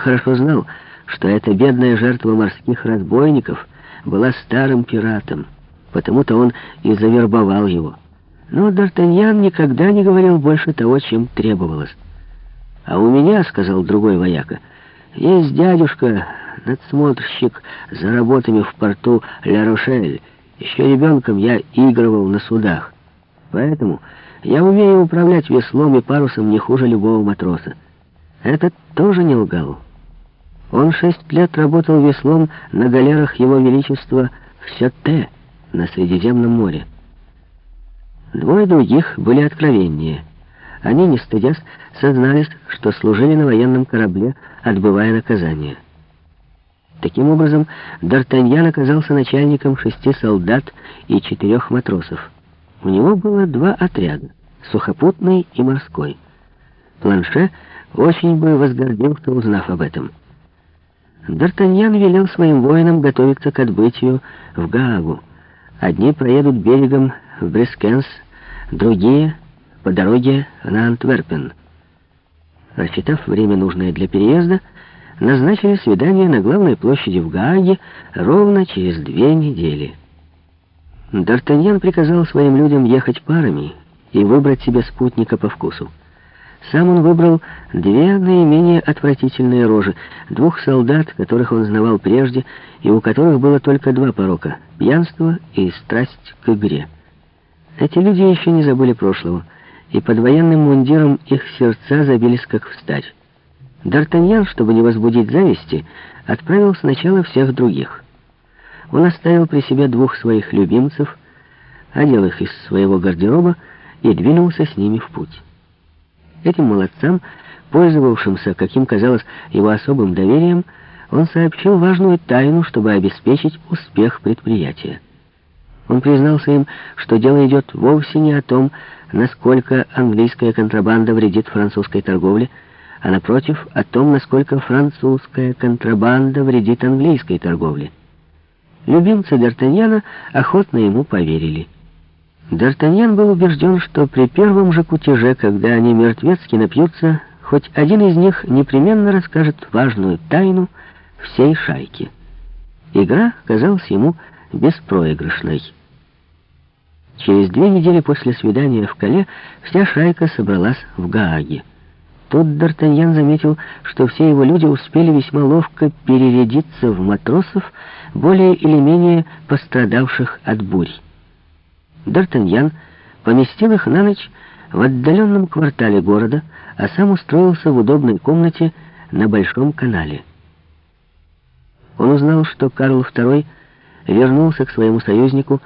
хорошо знал, что эта бедная жертва морских разбойников была старым пиратом, потому-то он и завербовал его. Но Д'Артаньян никогда не говорил больше того, чем требовалось. «А у меня, — сказал другой вояка, — есть дядюшка, надсмотрщик за работами в порту Ля-Рошель. Еще ребенком я игрывал на судах. Поэтому я умею управлять веслом и парусом не хуже любого матроса. Этот тоже не лгал. Он шесть лет работал веслом на галерах Его Величества в Сёте на Средиземном море. Двое других были откровеннее. Они, не стыдясь, сознались, что служили на военном корабле, отбывая наказание. Таким образом, Д'Артаньян оказался начальником шести солдат и четырех матросов. У него было два отряда — сухопутный и морской. Планше очень бы возгордился, узнав об этом. Д'Артаньян велел своим воинам готовиться к отбытию в Гаагу. Одни проедут берегом в Брескенс, другие — по дороге на Антверпен. Рассчитав время, нужное для переезда, назначили свидание на главной площади в Гааге ровно через две недели. Д'Артаньян приказал своим людям ехать парами и выбрать себе спутника по вкусу. Сам он выбрал две наименее отвратительные рожи, двух солдат, которых он знавал прежде, и у которых было только два порока — пьянство и страсть к игре. Эти люди еще не забыли прошлого, и под военным мундиром их сердца забились как встать. Д'Артаньян, чтобы не возбудить зависти, отправил сначала всех других. Он оставил при себе двух своих любимцев, одел их из своего гардероба и двинулся с ними в путь. Этим молодцам, пользовавшимся, каким казалось, его особым доверием, он сообщил важную тайну, чтобы обеспечить успех предприятия. Он признался им, что дело идет вовсе не о том, насколько английская контрабанда вредит французской торговле, а напротив, о том, насколько французская контрабанда вредит английской торговле. Любимцы Д'Артаньяна охотно ему поверили. Д'Артаньян был убежден, что при первом же кутеже, когда они мертвецки напьются, хоть один из них непременно расскажет важную тайну всей шайки. Игра казалась ему беспроигрышной. Через две недели после свидания в Кале вся шайка собралась в Гааге. Тут Д'Артаньян заметил, что все его люди успели весьма ловко перерядиться в матросов, более или менее пострадавших от бурь. Д'Артаньян поместил их на ночь в отдаленном квартале города, а сам устроился в удобной комнате на Большом канале. Он узнал, что Карл II вернулся к своему союзнику,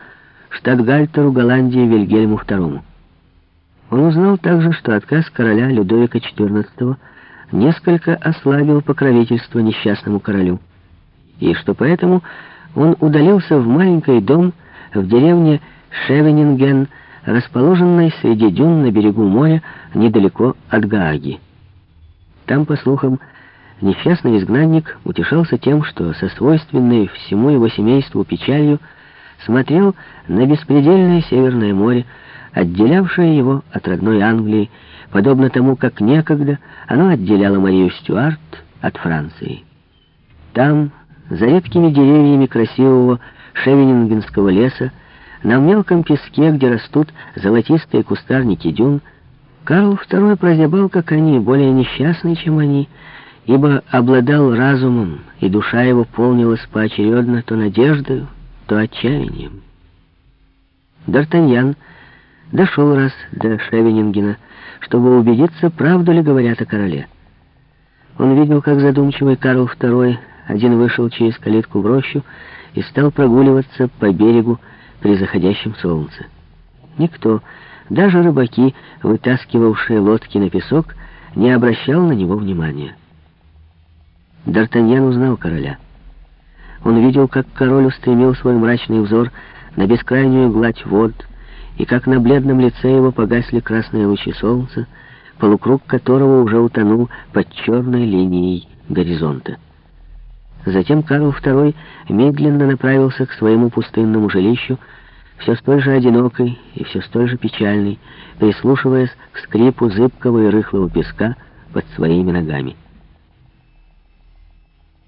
штатгальтеру Голландии Вильгельму II. Он узнал также, что отказ короля Людовика XIV несколько ослабил покровительство несчастному королю, и что поэтому он удалился в маленький дом в деревне Шевенинген, расположенной среди дюн на берегу моря недалеко от Гааги. Там, по слухам, несчастный изгнанник утешался тем, что со свойственной всему его семейству печалью смотрел на беспредельное Северное море, отделявшее его от родной Англии, подобно тому, как некогда оно отделяло Марию Стюарт от Франции. Там, за редкими деревьями красивого Шевенингенского леса, на мелком песке, где растут золотистые кустарники дюн, Карл II прозябал, как они, более несчастный, чем они, ибо обладал разумом, и душа его полнилась поочередно то надеждой, то отчаянием. Д'Артаньян дошел раз до Шевенингена, чтобы убедиться, правду ли говорят о короле. Он видел, как задумчивый Карл II один вышел через калитку в рощу и стал прогуливаться по берегу при заходящем солнце. Никто, даже рыбаки, вытаскивавшие лодки на песок, не обращал на него внимания. Д'Артаньян узнал короля. Он видел, как король устремил свой мрачный взор на бескрайнюю гладь вод, и как на бледном лице его погасли красные лучи солнца, полукруг которого уже утонул под черной линией горизонта. Затем Карл II медленно направился к своему пустынному жилищу, все столь же одинокой и все столь же печальной, прислушиваясь к скрипу зыбкого и рыхлого песка под своими ногами.